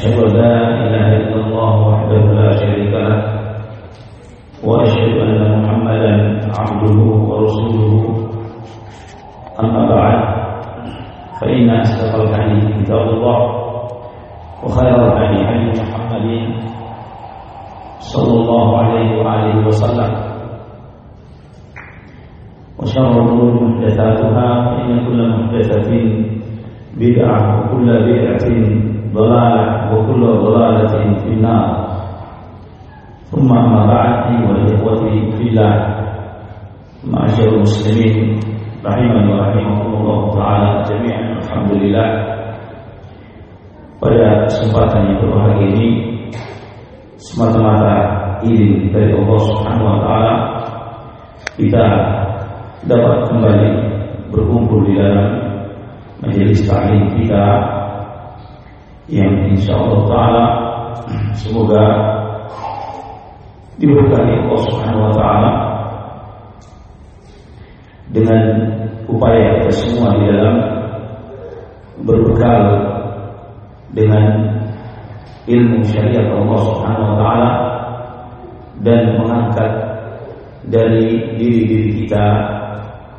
أشهد أن لا إله إلا الله وحده لا شريك له وأشهد أن محمدا عبده ورسوله. أما بعد فإن أصدق الحديث كتاب الله وخير الهدي هدي محمد صلى الله عليه وآله وسلم. وشر الأمور محدثاتها فإن كل محدثة بدعة وكل بدعة ضلالة. وكل ضلالة في النار ثم أما بعد أيها الإخوة في الله معاشر المسلمين رحمني ورحمكم الله تعالى جميعا الحمد لله pada kesempatan yang berbahagia ini semata-mata izin dari Allah Subhanahu wa taala kita dapat kembali berkumpul di dalam majelis taklim kita yang insya Allah Taala semoga diberkati Allah Subhanahu Wa Taala dengan upaya kita semua di dalam berbekal dengan ilmu syariat Allah Subhanahu Wa Taala dan mengangkat dari diri-diri kita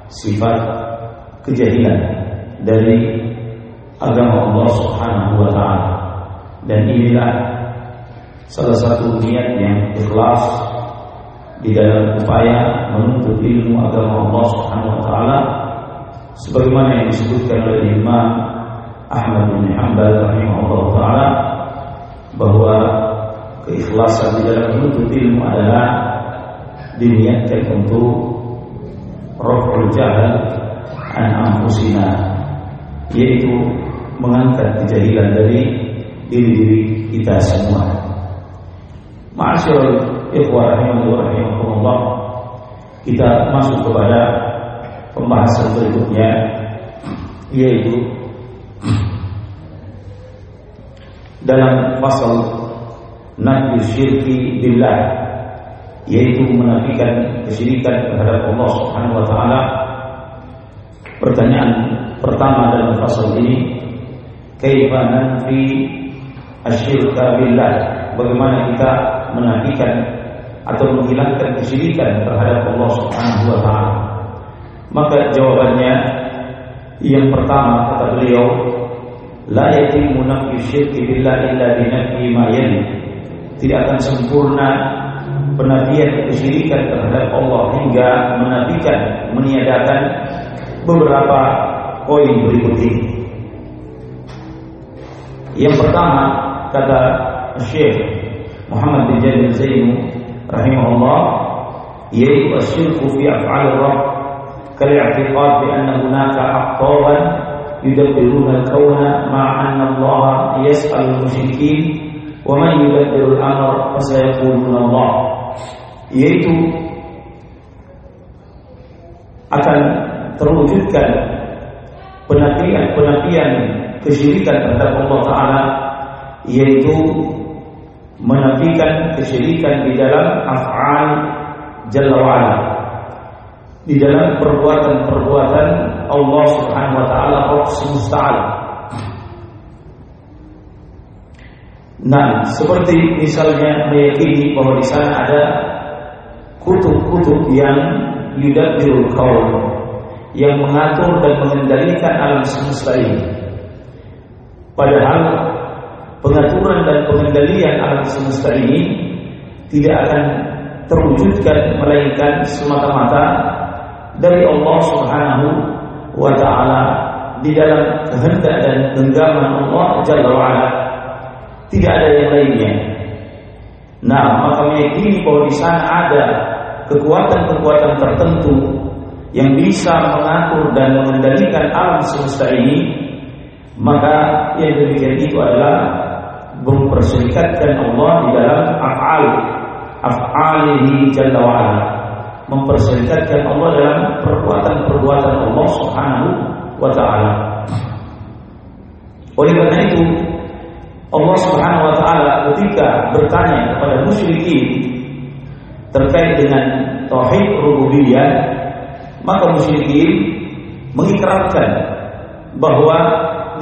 sifat kejahilan dari agama Allah Subhanahu wa taala. Dan inilah salah satu niat yang ikhlas di dalam upaya menuntut ilmu agama Allah Subhanahu wa taala sebagaimana yang disebutkan oleh Imam Ahmad bin Hanbal rahimahullah taala bahwa keikhlasan di dalam menuntut ilmu adalah diniatkan untuk raf'ul jahal an anfusina yaitu mengangkat kejahilan dari diri-diri kita semua. Ma'asyiral ikhwah kita masuk kepada pembahasan berikutnya yaitu dalam pasal nafi syirki billah yaitu menafikan kesyirikan terhadap Allah Subhanahu wa taala pertanyaan pertama dalam pasal ini kaifa nanfi asyirka billah? Bagaimana kita menafikan atau menghilangkan kesyirikan terhadap Allah Subhanahu wa taala? Maka jawabannya yang pertama kata beliau la yatimu nafi syirki billah illa bi nafi ma tidak akan sempurna penafian kesyirikan terhadap Allah hingga menafikan meniadakan beberapa poin berikut ini. Yang pertama kata Syekh Muhammad bin Jalil Zainu rahimahullah yaitu asyirku fi af'al rabb hunaka aqtaban yudabbiruna al-kawna ma'a anna Allah yas'al al-musyrikeen wa man yudabbiru al-amr fa sayaquluna Allah. Yaitu akan terwujudkan penafian-penafian kesyirikan terhadap Allah Taala yaitu menafikan kesyirikan di dalam af'al jalla wa'ala di dalam perbuatan-perbuatan Allah Subhanahu wa taala Rabb semesta. Nah, seperti misalnya meyakini bahwa di sana ada kutub-kutub yang yudabbirul kaum yang mengatur dan mengendalikan alam semesta ini. Padahal pengaturan dan pengendalian alam semesta ini tidak akan terwujudkan melainkan semata-mata dari Allah Subhanahu wa taala di dalam kehendak dan genggaman Allah Jalla wa. Tidak ada yang lainnya. Nah, maka meyakini bahwa di sana ada kekuatan-kekuatan tertentu yang bisa mengatur dan mengendalikan alam semesta ini, maka yang demikian itu adalah memperserikatkan Allah di dalam af'al af'alihi jalla wa ala memperserikatkan Allah dalam perbuatan-perbuatan Allah Subhanahu wa taala. Oleh karena itu Allah Subhanahu wa taala ketika bertanya kepada musyrikin terkait dengan tauhid rububiyah maka musyrikin mengikrarkan bahwa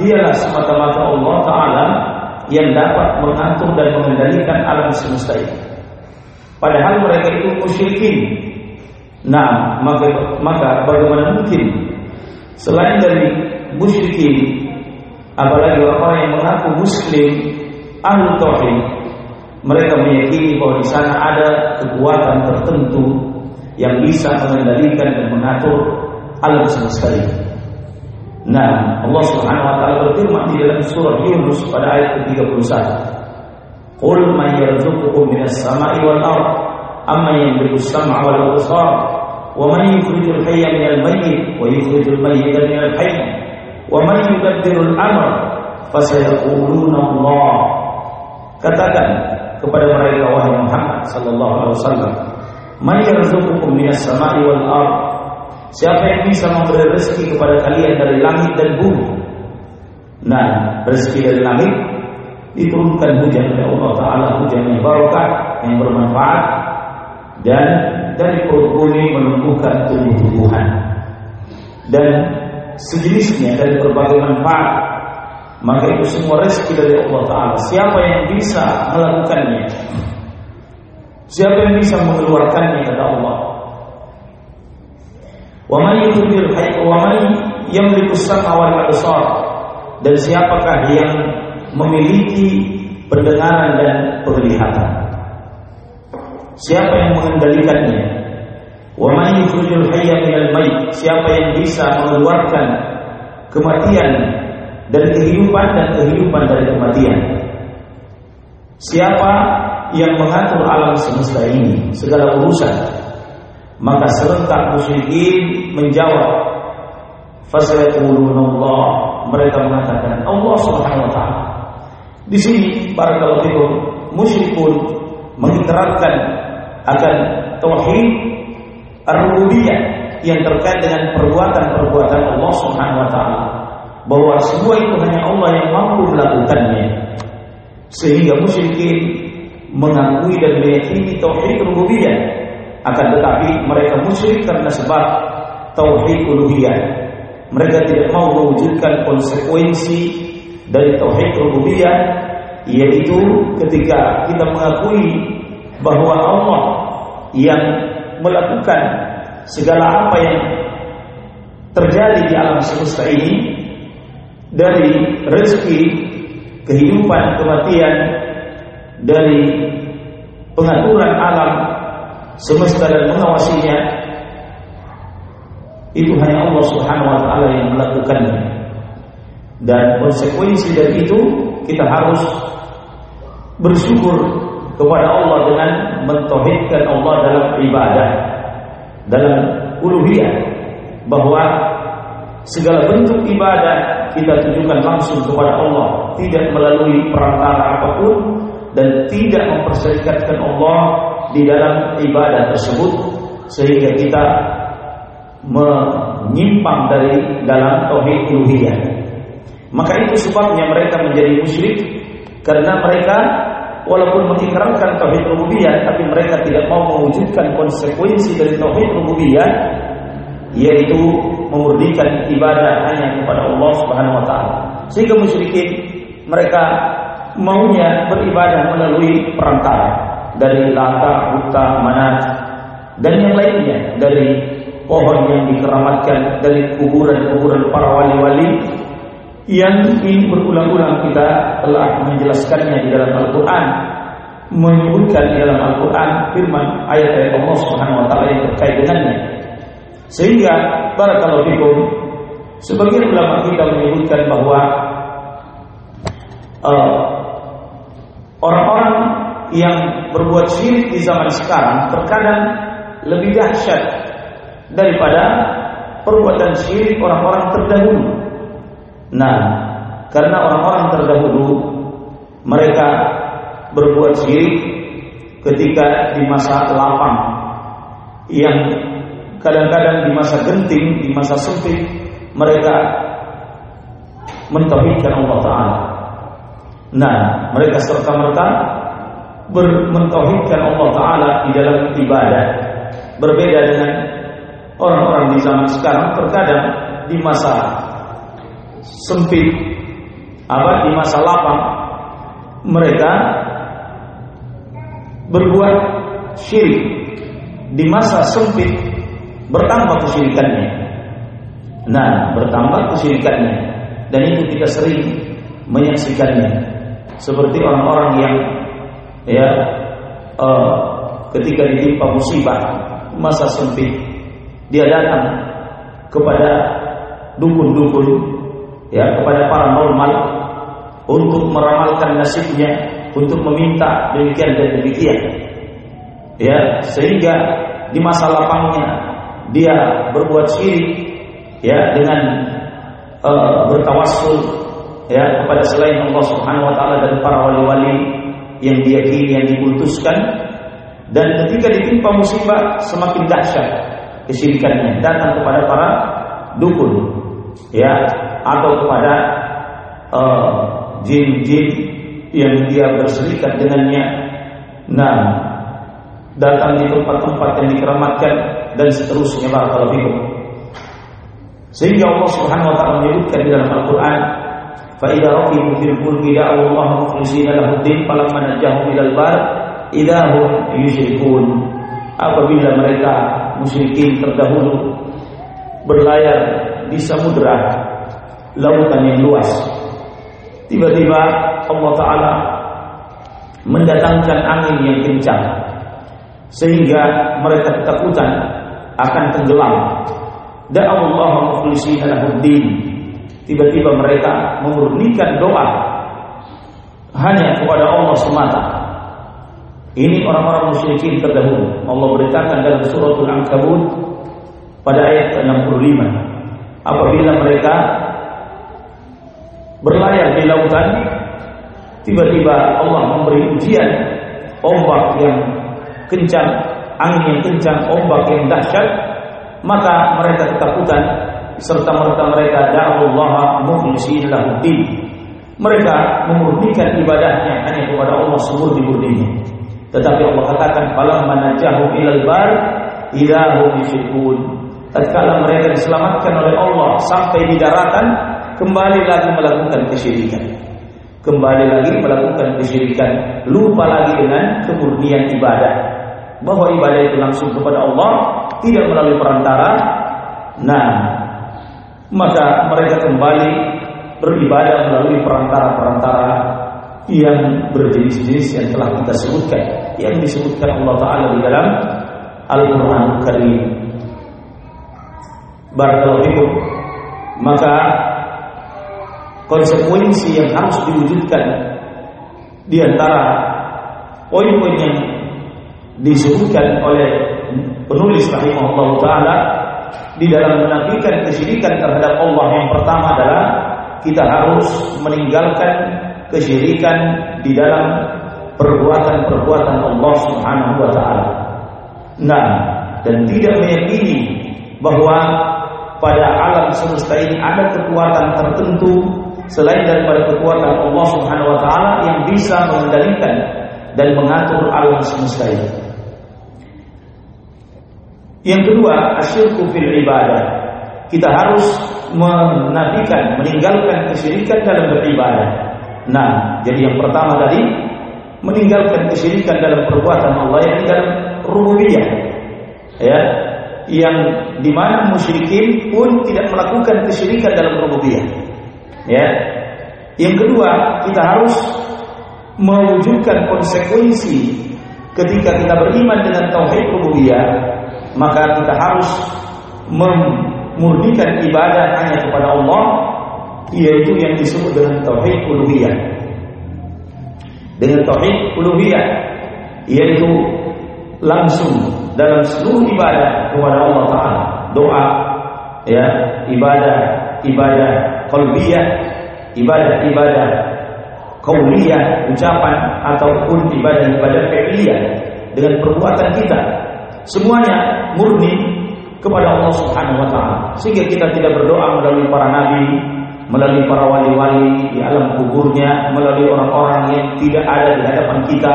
dialah semata-mata Allah taala yang dapat mengatur dan mengendalikan alam semesta ini. Padahal mereka itu musyrikin. Nah, maka maka bagaimana mungkin selain dari musyrikin apalagi orang yang mengaku muslim ahlu tauhid mereka meyakini bahwa di sana ada kekuatan tertentu yang bisa mengendalikan dan mengatur alam semesta ini. Nah, Allah Subhanahu wa taala berfirman di dalam surah Yunus pada ayat ke-31. Qul man yarzuqukum minas sama'i wal ard amma yamliku as-sam'a wal absar wa man yukhrijul hayya minal mayyit wa yukhrijul mayyita minal hayy Wa man yudabbirul amr fasayaquluna Allah. Katakan kepada mereka wahai Muhammad sallallahu alaihi wasallam, "Man yarzuqukum minas sama'i wal ard?" Siapa yang bisa memberi rezeki kepada kalian dari langit dan bumi? Nah, rezeki dari langit diturunkan hujan oleh Allah Taala, hujan yang barokah, yang bermanfaat, dan dari perut bumi menumbuhkan tumbuh-tumbuhan. Dan sejenisnya dari berbagai manfaat maka itu semua rezeki dari Allah Ta'ala siapa yang bisa melakukannya siapa yang bisa mengeluarkannya kata Allah wa man yudhir wa man yamliku sam'a wal absar dan siapakah yang memiliki pendengaran dan penglihatan siapa yang mengendalikannya Wa man yukhrijul minal? Siapa yang bisa mengeluarkan kematian dari kehidupan dan kehidupan dari kematian? Siapa yang mengatur alam semesta ini, segala urusan? Maka serentak musyrikin menjawab Fasayaqulunallah Mereka mengatakan Allah subhanahu wa ta'ala. Di sini para kalau musyrikun mengikrarkan akan tauhid rububiyah yang terkait dengan perbuatan-perbuatan Allah Subhanahu wa taala bahwa semua itu hanya Allah yang mampu melakukannya. Sehingga musyrikin mengakui dan meyakini tauhid rububiyah akan tetapi mereka musyrik karena sebab tauhid uluhiyah. Mereka tidak mau mewujudkan konsekuensi dari tauhid rububiyah yaitu ketika kita mengakui bahwa Allah yang melakukan segala apa yang terjadi di alam semesta ini dari rezeki, kehidupan, kematian, dari pengaturan alam semesta dan mengawasinya itu hanya Allah Subhanahu wa taala yang melakukannya. Dan konsekuensi dari itu kita harus bersyukur kepada Allah dengan mentauhidkan Allah dalam ibadah, dalam uluhiyah bahwa segala bentuk ibadah kita tujukan langsung kepada Allah, tidak melalui perantara apa pun dan tidak memperserikatkan Allah di dalam ibadah tersebut sehingga kita menyimpang dari dalam tauhid uluhiyah. Maka itu sebabnya mereka menjadi musyrik karena mereka walaupun mengikrarkan tauhid rububiyah tapi mereka tidak mau mewujudkan konsekuensi dari tauhid rububiyah yaitu memurnikan ibadah hanya kepada Allah Subhanahu wa taala. Sehingga musyrikin mereka maunya beribadah melalui perantara dari Lata, Buta, Manat dan yang lainnya dari pohon yang dikeramatkan dari kuburan-kuburan para wali-wali yang ini berulang-ulang kita telah menjelaskannya di dalam Al-Quran menyebutkan di dalam Al-Quran firman ayat-ayat Allah Subhanahu wa taala yang terkait dengannya. Sehingga para kalau sebagian ulama kita menyebutkan bahwa uh, orang-orang yang berbuat syirik di zaman sekarang terkadang lebih dahsyat daripada perbuatan syirik orang-orang terdahulu. Nah, karena orang-orang terdahulu mereka berbuat syirik ketika di masa lapang yang kadang-kadang di masa genting, di masa sempit mereka mentauhidkan Allah Taala. Nah, mereka serta merta mentauhidkan Allah Taala di dalam ibadah. Berbeda dengan orang-orang di zaman sekarang terkadang di masa sempit apa di masa lapang mereka berbuat syirik. Di masa sempit bertambah kesyirikannya. Nah bertambah kesyirikannya. Dan itu kita sering menyaksikannya. Seperti orang-orang yang ya uh, ketika ditimpa musibah masa sempit dia datang kepada dukun-dukun ya kepada paranormal untuk meramalkan nasibnya untuk meminta demikian dan demikian. Ya sehingga di masa lapangnya dia berbuat syirik ya dengan uh, bertawassul ya kepada selain Allah Subhanahu wa taala dan para wali-wali yang diyakini yang diputuskan dan ketika ditimpa musibah semakin dahsyat kesyirikannya datang kepada para dukun ya atau kepada uh, jin-jin yang dia berserikat dengannya. Nah, datang di tempat-tempat yang dikeramatkan dan seterusnya barakallahu fikum. Sehingga Allah Subhanahu wa taala menyebutkan di dalam Al-Qur'an, "Fa idza raqibu fil fulki da'u Allah mukhlishina lahu din falamma najahum ilal bar idza hum yusyrikun." Apabila mereka musyrikin terdahulu berlayar di samudra lautan yang luas Tiba-tiba Allah Ta'ala mendatangkan angin yang kencang sehingga mereka ketakutan akan tenggelam. Da'allahu mukhlishina lahuddin. Tiba-tiba mereka memurnikan doa hanya kepada Allah semata. Ini orang-orang musyrikin terdahulu. Allah beritakan dalam suratul Ankabut pada ayat 65. Apabila mereka berlayar di lautan, tiba-tiba Allah memberi ujian ombak yang kencang, angin yang kencang, ombak yang dahsyat, maka mereka ketakutan serta merta mereka da'allahu mukhlishin lahuddin. Mereka memurnikan ibadahnya hanya kepada Allah semurni-murninya. Tetapi Allah katakan falamma najahu ilal bar idahum yusyrikun. Tatkala mereka diselamatkan oleh Allah sampai di daratan, kembali lagi melakukan kesyirikan. Kembali lagi melakukan kesyirikan, lupa lagi dengan kemurnian ibadah. Bahwa ibadah itu langsung kepada Allah, tidak melalui perantara. Nah, maka mereka kembali beribadah melalui perantara-perantara yang berjenis-jenis yang telah kita sebutkan, yang disebutkan Allah Taala di dalam Al-Quran Karim. Barakallahu Maka konsekuensi yang harus diwujudkan di antara poin-poin yang disebutkan oleh penulis rahimahullah taala di dalam menafikan kesyirikan terhadap Allah yang pertama adalah kita harus meninggalkan kesyirikan di dalam perbuatan-perbuatan Allah Subhanahu wa taala. Nah, dan tidak meyakini bahwa pada alam semesta ini ada kekuatan tertentu selain daripada kekuatan Allah Subhanahu wa taala yang bisa mengendalikan dan mengatur alam semesta ini. Yang kedua, asyirku fil ibadah. Kita harus menafikan, meninggalkan kesyirikan dalam beribadah. Nah, jadi yang pertama tadi meninggalkan kesyirikan dalam perbuatan Allah yang dalam rububiyah. Ya, yang di mana musyrikin pun tidak melakukan kesyirikan dalam rububiyah. Ya. Yang kedua, kita harus mewujudkan konsekuensi ketika kita beriman dengan tauhid rububiyah, maka kita harus memurnikan ibadah hanya kepada Allah, yaitu yang disebut dengan tauhid uluhiyah. Dengan tauhid uluhiyah, yaitu langsung dalam seluruh ibadah kepada Allah Taala, doa, ya, ibadah, ibadah qalbiyah, ibadah-ibadah qauliyah, ucapan ataupun ibadah-ibadah fi'liyah dengan perbuatan kita. Semuanya murni kepada Allah Subhanahu wa taala. Sehingga kita tidak berdoa melalui para nabi, melalui para wali-wali di alam kuburnya, melalui orang-orang yang tidak ada di hadapan kita.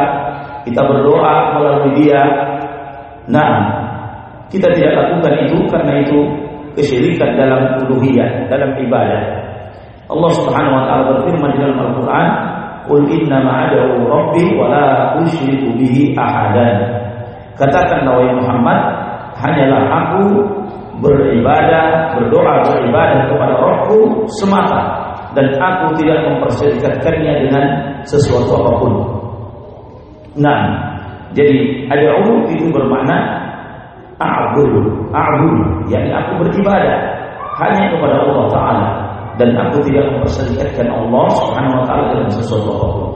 Kita berdoa melalui dia. Nah, kita tidak lakukan itu karena itu kesyirikan dalam uluhiyah, dalam ibadah. Allah Subhanahu wa taala berfirman di dalam Al-Qur'an, "Qul inna ma'adahu rabbi wa la usyriku bihi ahadan." Katakanlah wahai Muhammad, hanyalah aku beribadah, berdoa beribadah kepada Rabbku semata dan aku tidak memperserikatkannya dengan sesuatu apa pun. Nah, jadi ad'u itu bermakna a'budu, a'budu, yakni aku beribadah hanya kepada Allah taala dan aku tidak memperserikatkan Allah Subhanahu wa taala dengan sesuatu apa pun.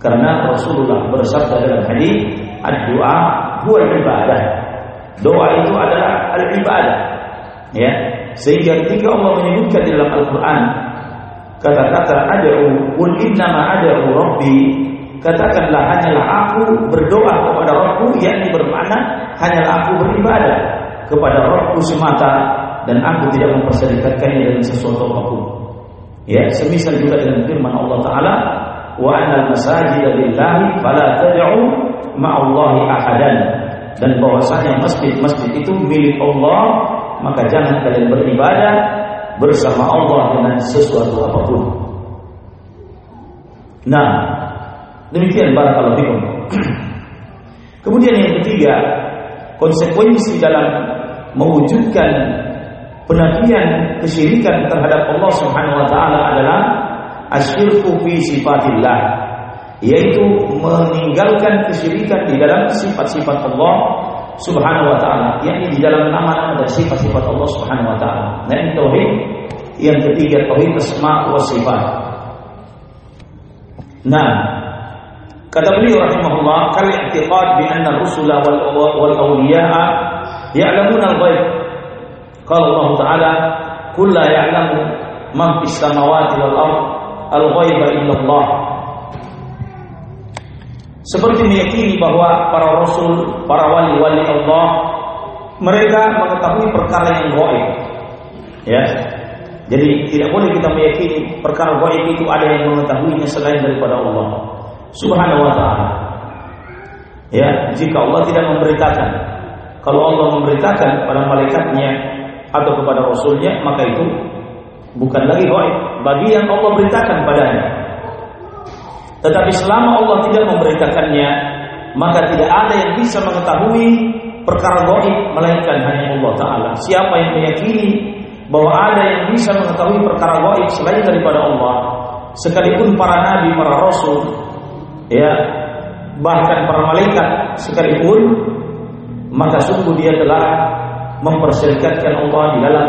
Karena Rasulullah bersabda dalam hadis, "Ad-du'a huwa ibadah." Doa itu adalah al-ibadah. Ya. Sehingga ketika Allah menyebutkan di dalam Al-Qur'an kata-kata ad'u qul innama ad'u rabbi katakanlah hanyalah aku berdoa kepada Rabbku yakni bermakna hanyalah aku beribadah kepada Rabbku semata dan aku tidak memperserikatkannya dengan sesuatu apa pun. Ya, semisal juga dengan firman Allah taala wa anal masajid lillahi fala tad'u ma'allahi ahadan dan bahwasanya masjid-masjid itu milik Allah, maka jangan kalian beribadah bersama Allah dengan sesuatu apa pun. Nah, demikian barakallahu fikum. Kemudian yang ketiga, konsekuensi dalam mewujudkan penafian kesyirikan terhadap Allah Subhanahu wa taala adalah asyirku fi sifatillah yaitu meninggalkan kesyirikan di dalam sifat-sifat Allah Subhanahu wa taala, yakni di dalam nama-nama dan sifat-sifat Allah Subhanahu wa taala. Nah, ini tauhid yang ketiga tauhid asma wa sifat. Nah, kata beliau rahimahullah, kal i'tiqad bi anna rusula wal wal awliya'a ya'lamuna al-ghaib. Qala Allah Ta'ala, "Kullu ya'lamu man fis samawati wal ard al-ghaiba illa Allah." Seperti meyakini bahwa para rasul, para wali-wali Allah mereka mengetahui perkara yang gaib. Ya. Jadi tidak boleh kita meyakini perkara gaib itu ada yang mengetahuinya selain daripada Allah Subhanahu wa taala. Ya, jika Allah tidak memberitakan. Kalau Allah memberitakan kepada malaikatnya atau kepada rasulnya, maka itu bukan lagi gaib bagi yang Allah beritakan padanya. Tetapi selama Allah tidak memberitakannya, maka tidak ada yang bisa mengetahui perkara gaib melainkan hanya Allah taala. Siapa yang meyakini bahwa ada yang bisa mengetahui perkara gaib selain daripada Allah, sekalipun para nabi, para rasul, ya, bahkan para malaikat sekalipun, maka sungguh dia telah memperserikatkan Allah di dalam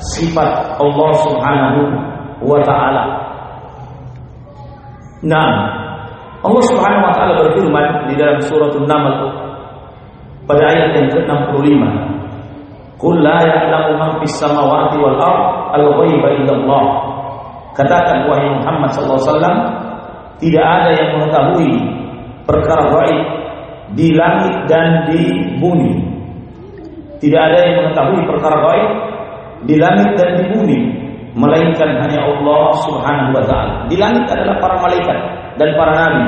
sifat Allah Subhanahu wa taala. Nah, Allah Subhanahu wa taala berfirman di dalam surah An-Naml pada ayat yang ke-65. Qul la ya'lamu man fis samawati wal ard al-ghaiba. Katakan wahai Muhammad sallallahu alaihi wasallam, tidak ada yang mengetahui perkara gaib di langit dan di bumi. Tidak ada yang mengetahui perkara gaib di langit dan di bumi melainkan hanya Allah Subhanahu wa taala. Di langit adalah para malaikat dan para nabi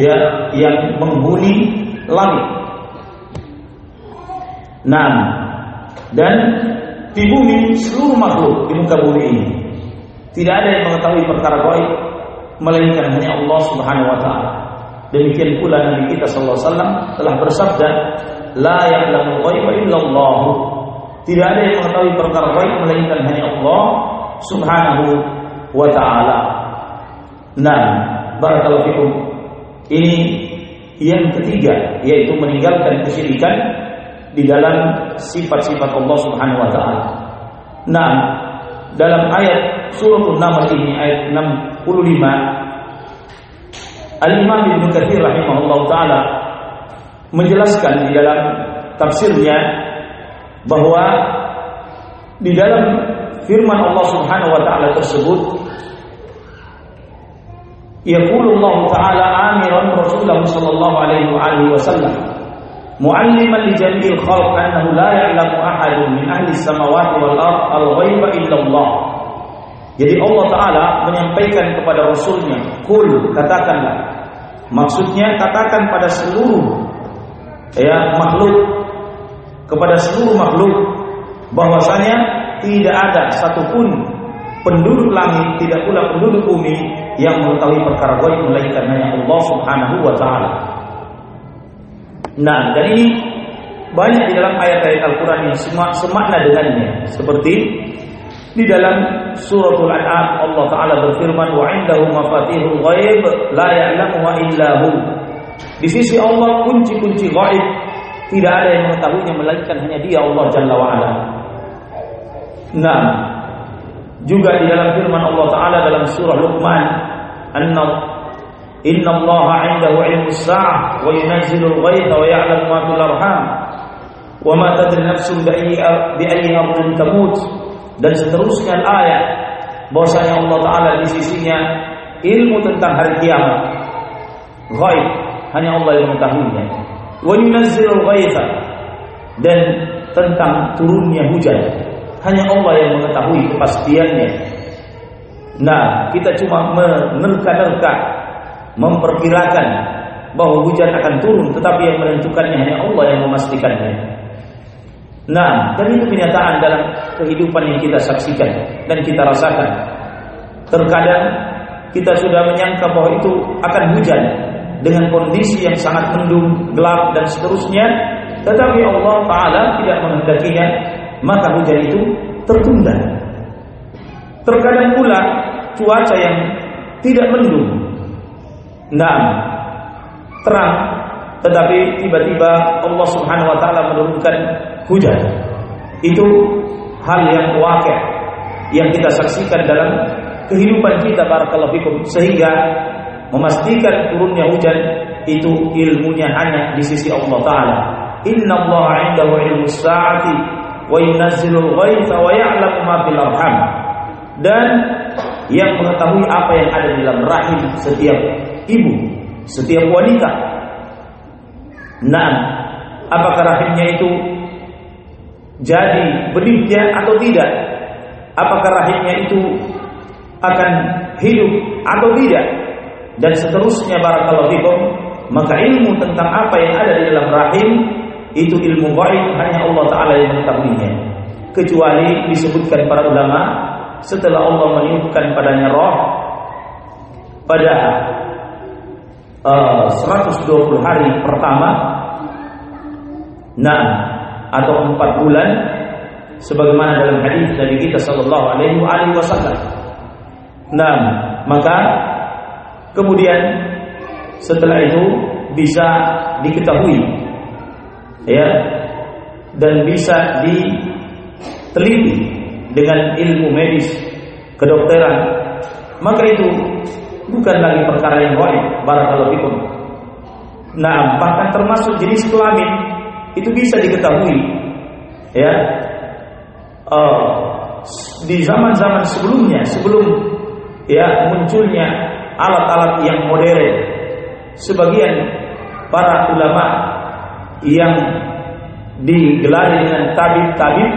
ya yang menghuni langit. Nah, dan di bumi seluruh makhluk di muka bumi ini tidak ada yang mengetahui perkara gaib melainkan hanya Allah Subhanahu wa taala. Demikian pula Nabi kita sallallahu alaihi wasallam telah bersabda, "La ya'lamu ghaiba illallah." Tidak ada yang mengetahui perkara gaib melainkan hanya Allah Subhanahu wa taala. Nah, barakallahu fikum. Ini yang ketiga yaitu meninggalkan kesyirikan di dalam sifat-sifat Allah Subhanahu wa taala. Nah, dalam ayat surah An-Naml ini ayat 65 Al-Imam Ibnu Katsir rahimahullah taala menjelaskan di dalam tafsirnya bahwa di dalam firman Allah Subhanahu wa taala tersebut Yaqulu Allah taala amiran Rasulullah sallallahu alaihi wa alihi wasallam mu'alliman li jami'il khalq annahu la ya'lamu ahadun min ahli samawati wal ard al-ghaiba illa Allah. Jadi Allah Ta'ala menyampaikan kepada Rasulnya Kul, katakanlah Maksudnya katakan pada seluruh ya makhluk Kepada seluruh makhluk bahwasanya tidak ada satupun penduduk langit tidak pula penduduk bumi yang mengetahui perkara gaib melainkan hanya Allah Subhanahu wa taala. Nah, dan ini banyak di dalam ayat-ayat Al-Qur'an yang semakna dengannya. Seperti di dalam suratul An'am Allah taala berfirman wa indahu mafatihul ghaib la ya'lamuha illa hu. Di sisi Allah kunci-kunci gaib tidak ada yang mengetahuinya melainkan hanya Dia Allah Jalla wa ala. Nah, juga di dalam firman Allah taala dalam surah Luqman, "Anna Inna Allah wa yunazzilu al-ghaitha wa ya'lamu ma fil arham wa ma tadri nafsun bi ayyi ardin tamut." Dan seterusnya ayat bahwasanya Allah taala di sisinya ilmu tentang hari kiamat. Ghaib hanya Allah yang mengetahuinya. Wa yunazzilul ghaitha dan tentang turunnya hujan hanya Allah yang mengetahui kepastiannya. Nah, kita cuma menerka-nerka, memperkirakan bahwa hujan akan turun, tetapi yang menentukannya hanya Allah yang memastikannya. Nah, dan itu kenyataan dalam kehidupan yang kita saksikan dan kita rasakan. Terkadang kita sudah menyangka bahwa itu akan hujan dengan kondisi yang sangat mendung, gelap dan seterusnya, tetapi Allah Taala tidak menghendakinya, maka hujan itu tertunda. Terkadang pula cuaca yang tidak mendung, nah terang, tetapi tiba-tiba Allah Subhanahu Wa Taala menurunkan hujan. Itu hal yang wakil yang kita saksikan dalam kehidupan kita barakallahu fikum sehingga memastikan turunnya hujan itu ilmunya hanya di sisi Allah taala. Inna Allah 'indahu ilmus sa'ati wa yunazzilul ghaitha wa ya'lamu ma fil arham. Dan yang mengetahui apa yang ada di dalam rahim setiap ibu, setiap wanita. Nah, apakah rahimnya itu jadi benihnya atau tidak? Apakah rahimnya itu akan hidup atau tidak? Dan seterusnya barakallahu fikum, maka ilmu tentang apa yang ada di dalam rahim itu ilmu gaib hanya Allah taala yang mengetahuinya. Kecuali disebutkan para ulama setelah Allah meniupkan padanya roh pada uh, 120 hari pertama nah atau empat bulan sebagaimana dalam hadis dari kita sallallahu alaihi wasallam. Nah, maka kemudian setelah itu bisa diketahui ya. Dan bisa diteliti dengan ilmu medis kedokteran. Maka itu bukan lagi perkara yang gaib barakallahu fikum. Nah bahkan termasuk jenis kelamin itu bisa diketahui. Ya. Uh, di zaman-zaman sebelumnya sebelum ya munculnya alat-alat yang modern sebagian para ulama yang digelar dengan tabib-tabib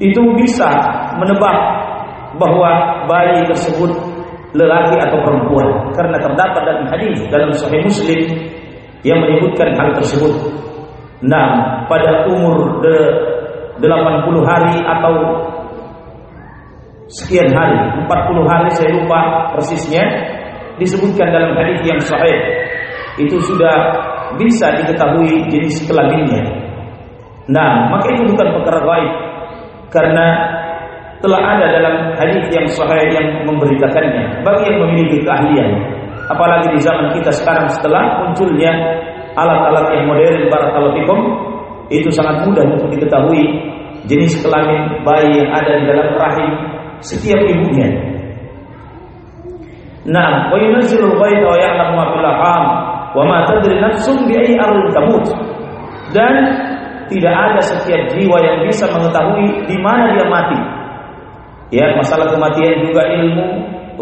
itu bisa menebak bahwa bayi tersebut lelaki atau perempuan karena terdapat dalam hadis dalam sahih Muslim yang menyebutkan hal tersebut Nah, pada umur de 80 hari atau sekian hari, 40 hari saya lupa persisnya disebutkan dalam hadis yang sahih. Itu sudah bisa diketahui jenis kelaminnya. Nah, maka itu bukan perkara gaib karena telah ada dalam hadis yang sahih yang memberitakannya bagi yang memiliki keahlian. Apalagi di zaman kita sekarang setelah munculnya alat-alat yang modern barakallahu fikum itu sangat mudah untuk diketahui jenis kelamin bayi yang ada di dalam rahim setiap ibunya. Nah, wa yunzilul ghaitha wa ya'lamu ma fil wa ma tadri nafsun bi ayyi tamut. Dan tidak ada setiap jiwa yang bisa mengetahui di mana dia mati. Ya, masalah kematian juga ilmu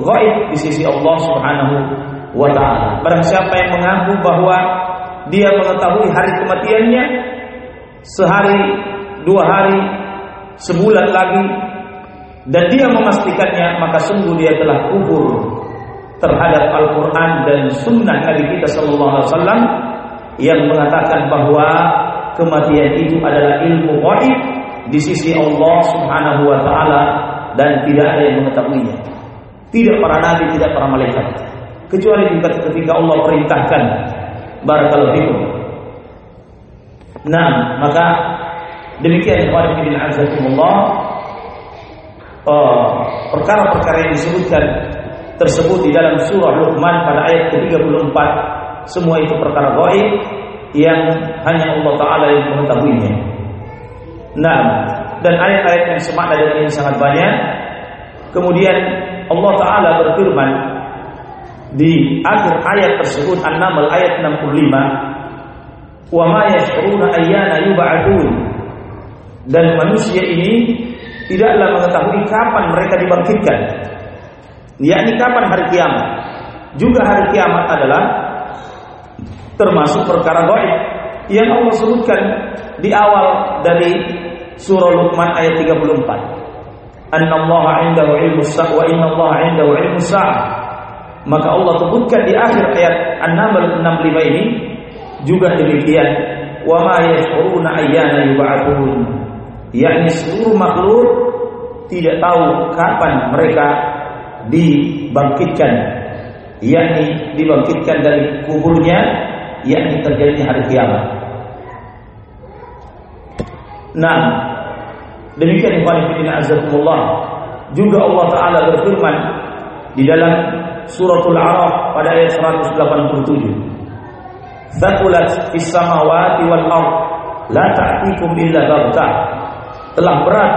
gaib di sisi Allah Subhanahu wa taala. Barang siapa yang mengaku bahwa dia mengetahui hari kematiannya sehari, dua hari, sebulan lagi dan dia memastikannya maka sungguh dia telah kubur terhadap Al-Quran dan Sunnah Nabi kita Sallallahu Alaihi Wasallam yang mengatakan bahwa kematian itu adalah ilmu gaib di sisi Allah Subhanahu Wa Taala dan tidak ada yang mengetahuinya. Tidak para nabi, tidak para malaikat. Kecuali ketika Allah perintahkan. Barakallahu fikum. Nah, maka demikian kepada bin azakumullah oh, perkara-perkara yang disebutkan tersebut di dalam surah Luqman pada ayat ke-34 semua itu perkara gaib yang hanya Allah taala yang mengetahuinya. Nah, dan ayat-ayat yang semakna dengan ini sangat banyak. Kemudian Allah taala berfirman di akhir ayat tersebut An-Naml ayat 65 wa ma yash'uruna ayyana yub'atsun dan manusia ini tidaklah mengetahui kapan mereka dibangkitkan yakni kapan hari kiamat? Juga hari kiamat adalah termasuk perkara gaib yang Allah sebutkan di awal dari surah Luqman ayat 34 annallaha indahu ilmu wa innallaha indahu ilmu sa' maka Allah sebutkan di akhir ayat An-Naml 65 ini juga demikian. Wa ma yash'uruna ayyana yub'atsun yakni seluruh makhluk tidak tahu kapan mereka dibangkitkan yakni dibangkitkan dari kuburnya yakni terjadinya hari kiamat. Nah, demikian ikhwan fillah azakumullah. Juga Allah taala berfirman di dalam suratul Araf pada ayat 187. Thaqulat fis samawati wal ard la ta'tikum illa baghtah. Telah berat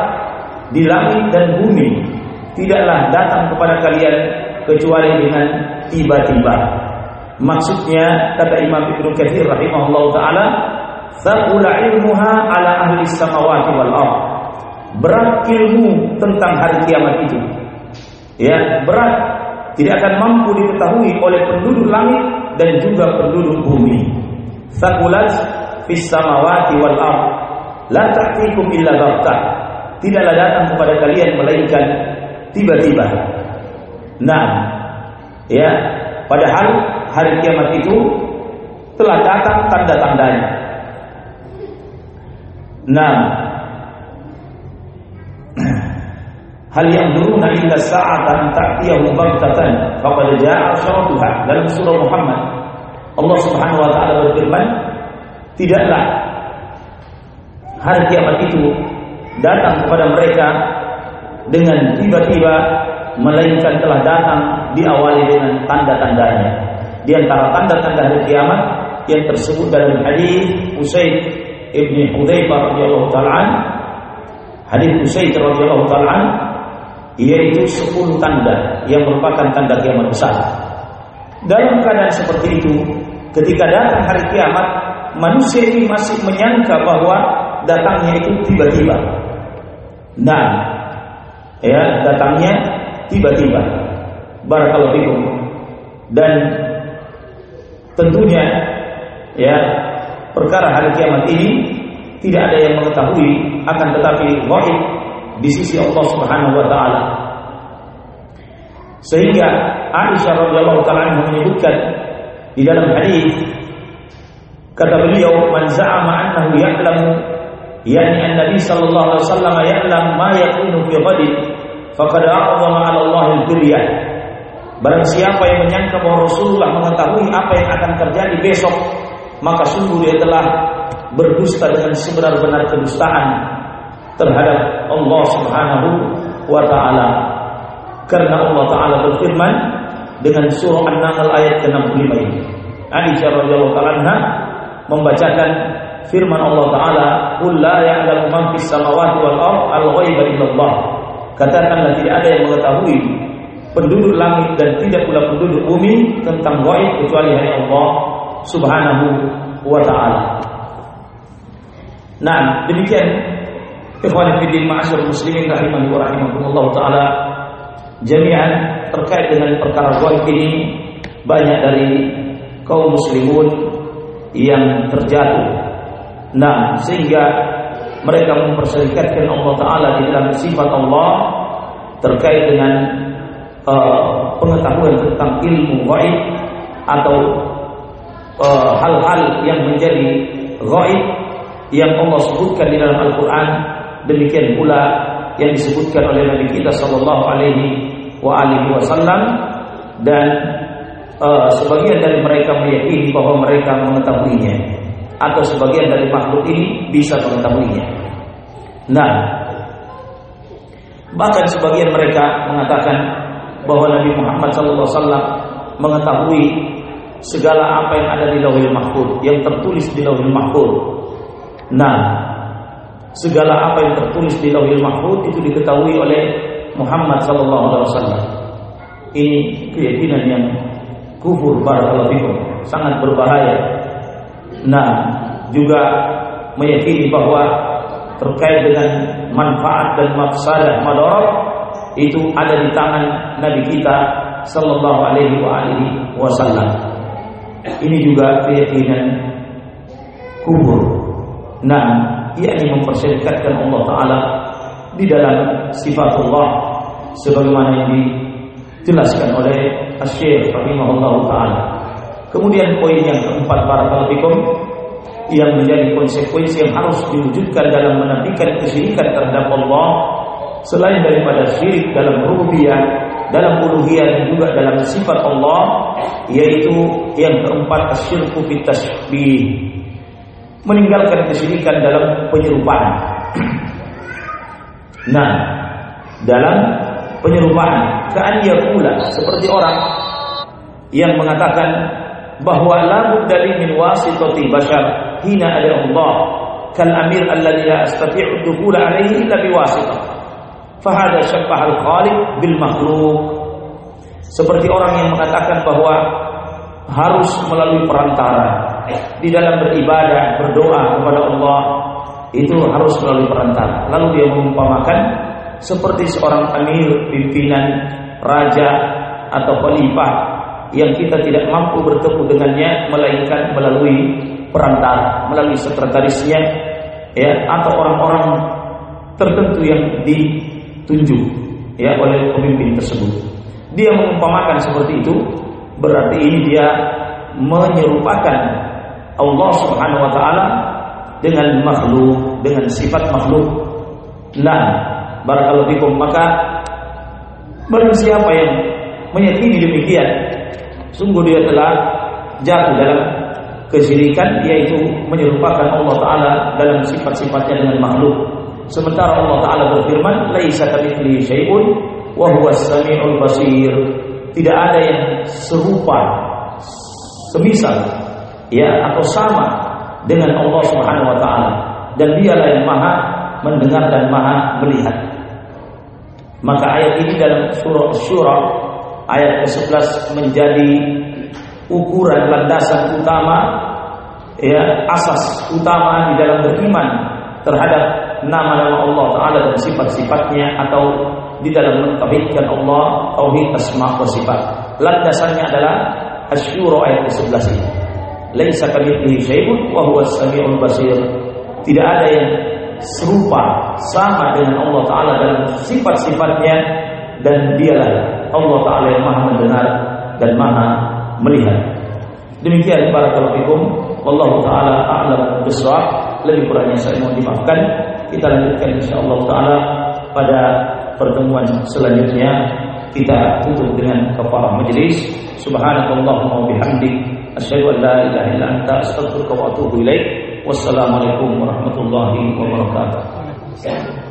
di langit dan bumi tidaklah datang kepada kalian kecuali dengan tiba-tiba. Maksudnya kata Imam Ibnu Katsir rahimahullah taala, "Thaqula ilmuha ala ahli samawati wal ard." Berat ilmu tentang hari kiamat itu. Ya, berat tidak akan mampu diketahui oleh penduduk langit dan juga penduduk bumi. Thaqulat fis samawati wal ard. La ta'tikum illa baghtah. Tidaklah datang kepada kalian melainkan tiba-tiba. Nah, ya, padahal hari kiamat itu telah datang tanda-tandanya. Nah, hal yang duruna illa sa'atan ta'tiyahu baghtatan faqad ja'a syaratuha dalam surah Muhammad Allah Subhanahu wa taala berfirman tidaklah hari kiamat itu datang kepada mereka dengan tiba-tiba melainkan telah datang diawali dengan tanda-tandanya. Di antara tanda-tanda hari kiamat yang tersebut dalam hadis Usaid ibni Hudzaifah radhiyallahu taala hadis Usaid radhiyallahu taala yaitu 10 tanda yang merupakan tanda kiamat besar. Dalam keadaan seperti itu, ketika datang hari kiamat, manusia ini masih menyangka bahwa datangnya itu tiba-tiba. Nah, ya datangnya tiba-tiba. Barakallahu. Dan tentunya ya perkara hari kiamat ini tidak ada yang mengetahui akan tetapi gaib di sisi Allah Subhanahu wa taala. Sehingga Aisyah radhiyallahu taala menyebutkan di dalam hadis kata beliau man za'ama annahu ya'lamu yani an-nabi sallallahu alaihi wasallam ya'lam ma yakunu fi ghadin faqad a'zama 'ala Allah al-firyah Barang siapa yang menyangka bahwa Rasulullah mengetahui apa yang akan terjadi besok maka sungguh dia telah berdusta dengan sebenar-benar kedustaan terhadap Allah Subhanahu wa taala. Karena Allah taala berfirman dengan surah An-Nahl ayat ke-65 ini. Aisyah radhiyallahu taala membacakan firman Allah taala, "Qul la ya'lamu man fis samawati wal ard al-ghaiba illallah." Katakanlah tidak ada yang mengetahui penduduk langit dan tidak pula penduduk bumi tentang gaib kecuali hanya Allah Subhanahu wa taala. Nah, demikian ikhwan fillah ma'asyiral muslimin rahimani wa rahimakumullah taala jami'an terkait dengan perkara gaib ini banyak dari kaum muslimun yang terjatuh. Nah, sehingga mereka memperserikatkan Allah Taala di dalam sifat Allah terkait dengan uh, pengetahuan tentang ilmu gaib atau uh, hal-hal uh, yang menjadi gaib yang Allah sebutkan di dalam Al-Quran. Demikian pula yang disebutkan oleh Nabi kita Sallallahu Alaihi Wasallam dan uh, sebagian dari mereka meyakini bahwa mereka mengetahuinya atau sebagian dari makhluk ini bisa mengetahuinya. Nah, bahkan sebagian mereka mengatakan bahwa Nabi Muhammad SAW mengetahui segala apa yang ada di Lauhul Mahfuz, yang tertulis di Lauhul Mahfuz. Nah, segala apa yang tertulis di Lauhul Mahfuz itu diketahui oleh Muhammad SAW. Ini keyakinan yang kufur barakallahu fikum, sangat berbahaya. Nah, juga meyakini bahwa terkait dengan manfaat dan mafsadah madarat itu ada di tangan Nabi kita sallallahu alaihi wa alihi wasallam. Ini juga keyakinan kubur. Nah, yakni mempersyarikatkan Allah taala di dalam sifat Allah sebagaimana yang dijelaskan oleh Asy-Syaikh taala. Kemudian poin yang keempat para fikum yang menjadi konsekuensi yang harus diwujudkan dalam menafikan kesyirikan terhadap Allah selain daripada syirik dalam rububiyah, dalam uluhiyah dan juga dalam sifat Allah yaitu yang keempat asyirku bitasbih meninggalkan kesyirikan dalam penyerupaan. Nah, dalam penyerupaan kean pula seperti orang yang mengatakan bahwa la dari min wasitati bashar hina ada Allah kal amir alladhi la astati'u dukhul alayhi illa biwasitah fahada syabbah al khaliq bil makhluk seperti orang yang mengatakan bahwa harus melalui perantara di dalam beribadah berdoa kepada Allah itu harus melalui perantara. Lalu dia mengumpamakan seperti seorang amir pimpinan raja atau khalifah yang kita tidak mampu bertemu dengannya melainkan melalui perantara, melalui sekretarisnya ya atau orang-orang tertentu yang ditunjuk ya oleh pemimpin tersebut. Dia mengumpamakan seperti itu berarti ini dia menyerupakan Allah Subhanahu wa taala dengan makhluk, dengan sifat makhluk. Nah, barakallahu fikum maka barang siapa yang meyakini demikian sungguh dia telah jatuh dalam kesyirikan yaitu menyerupakan Allah taala dalam sifat-sifatnya dengan makhluk. Sementara Allah taala berfirman, "Laisa kamitslihi syai'un wa huwas samiul basir." Tidak ada yang serupa semisal ya atau sama dengan Allah Subhanahu wa taala dan dialah yang maha mendengar dan maha melihat. Maka ayat ini dalam surah Syura ayat ke-11 menjadi ukuran landasan utama ya asas utama di dalam beriman terhadap nama-nama Allah taala dan sifat-sifatnya atau di dalam mentauhidkan Allah tauhid asma wa sifat. Landasannya adalah Asy-Syura ayat ke-11 ini. Laisa kamitslihi syai'un wa huwas samiul basir. Tidak ada yang serupa sama dengan Allah taala dalam sifat-sifatnya dan dialah Allah Ta'ala yang maha mendengar dan maha melihat. Demikian para kalafikum. Allah Ta'ala a'lam biswab. Lebih kurangnya saya mohon dimaafkan. Kita lanjutkan insyaAllah Ta'ala pada pertemuan selanjutnya. Kita tutup dengan kepala majelis. Subhanakallahumma bihamdik. Asyhadu an la ilaha illa anta astaghfiruka wa ilaik. Wassalamualaikum warahmatullahi wabarakatuh.